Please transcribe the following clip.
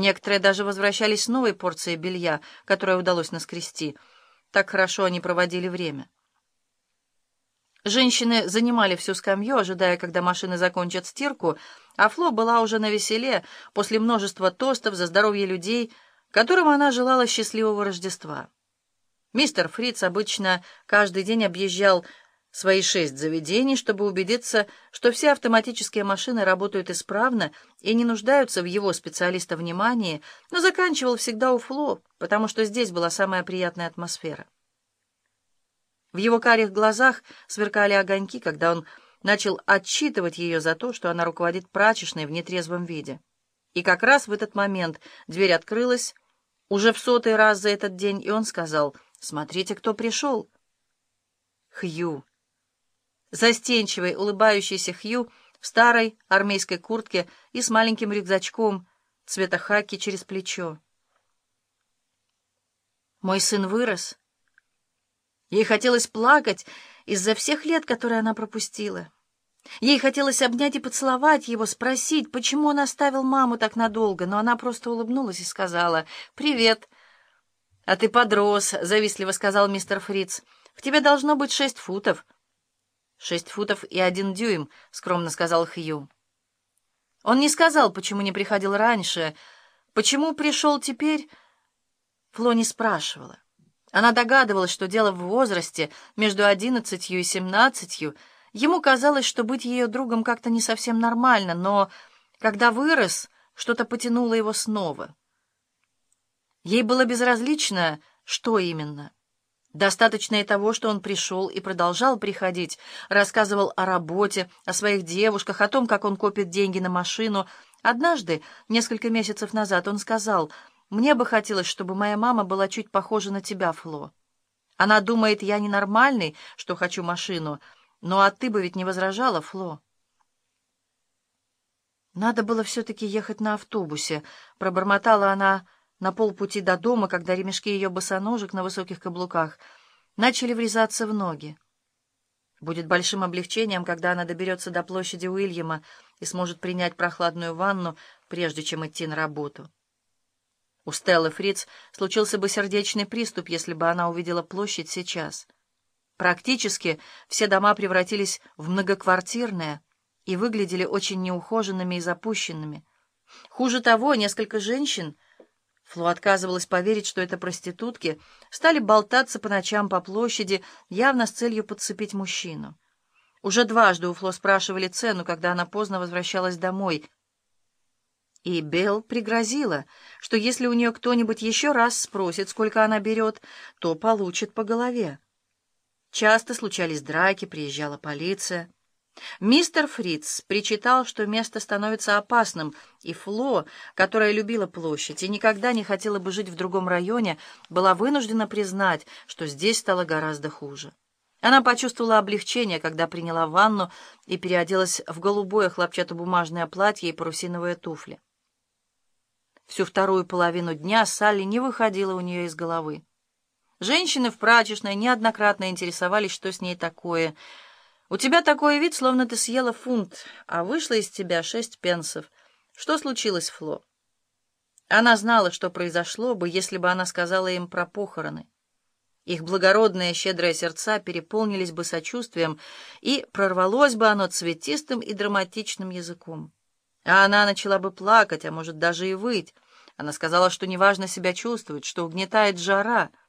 Некоторые даже возвращались с новой порцией белья, которое удалось наскрести. Так хорошо они проводили время. Женщины занимали всю скамью, ожидая, когда машины закончат стирку, а Фло была уже на веселе после множества тостов за здоровье людей, которым она желала счастливого Рождества. Мистер Фриц обычно каждый день объезжал свои шесть заведений, чтобы убедиться, что все автоматические машины работают исправно и не нуждаются в его специалиста внимании, но заканчивал всегда у Фло, потому что здесь была самая приятная атмосфера. В его карих глазах сверкали огоньки, когда он начал отчитывать ее за то, что она руководит прачечной в нетрезвом виде. И как раз в этот момент дверь открылась, уже в сотый раз за этот день, и он сказал, «Смотрите, кто пришел!» Хью. Застенчивый, улыбающийся Хью в старой армейской куртке и с маленьким рюкзачком цвета хаки через плечо. Мой сын вырос. Ей хотелось плакать из-за всех лет, которые она пропустила. Ей хотелось обнять и поцеловать его, спросить, почему он оставил маму так надолго, но она просто улыбнулась и сказала «Привет». «А ты подрос», — завистливо сказал мистер Фриц. «В тебе должно быть шесть футов». «Шесть футов и один дюйм», — скромно сказал Хью. Он не сказал, почему не приходил раньше, почему пришел теперь. Фло не спрашивала. Она догадывалась, что дело в возрасте, между одиннадцатью и семнадцатью. Ему казалось, что быть ее другом как-то не совсем нормально, но когда вырос, что-то потянуло его снова. Ей было безразлично, что именно — Достаточно и того, что он пришел и продолжал приходить, рассказывал о работе, о своих девушках, о том, как он копит деньги на машину. Однажды, несколько месяцев назад, он сказал, «Мне бы хотелось, чтобы моя мама была чуть похожа на тебя, Фло. Она думает, я ненормальный, что хочу машину, ну а ты бы ведь не возражала, Фло». «Надо было все-таки ехать на автобусе», — пробормотала она, — на полпути до дома, когда ремешки ее босоножек на высоких каблуках начали врезаться в ноги. Будет большим облегчением, когда она доберется до площади Уильяма и сможет принять прохладную ванну, прежде чем идти на работу. У Стеллы Фриц случился бы сердечный приступ, если бы она увидела площадь сейчас. Практически все дома превратились в многоквартирные и выглядели очень неухоженными и запущенными. Хуже того, несколько женщин — Фло отказывалась поверить, что это проститутки, стали болтаться по ночам по площади, явно с целью подцепить мужчину. Уже дважды у Фло спрашивали цену, когда она поздно возвращалась домой. И Белл пригрозила, что если у нее кто-нибудь еще раз спросит, сколько она берет, то получит по голове. Часто случались драки, приезжала полиция. Мистер Фриц причитал, что место становится опасным, и Фло, которая любила площадь и никогда не хотела бы жить в другом районе, была вынуждена признать, что здесь стало гораздо хуже. Она почувствовала облегчение, когда приняла ванну и переоделась в голубое хлопчатобумажное платье и парусиновые туфли. Всю вторую половину дня Салли не выходила у нее из головы. Женщины в прачечной неоднократно интересовались, что с ней такое — «У тебя такой вид, словно ты съела фунт, а вышло из тебя шесть пенсов. Что случилось, Фло?» Она знала, что произошло бы, если бы она сказала им про похороны. Их благородные щедрые сердца переполнились бы сочувствием, и прорвалось бы оно цветистым и драматичным языком. А она начала бы плакать, а может даже и выть. Она сказала, что неважно себя чувствовать, что угнетает жара —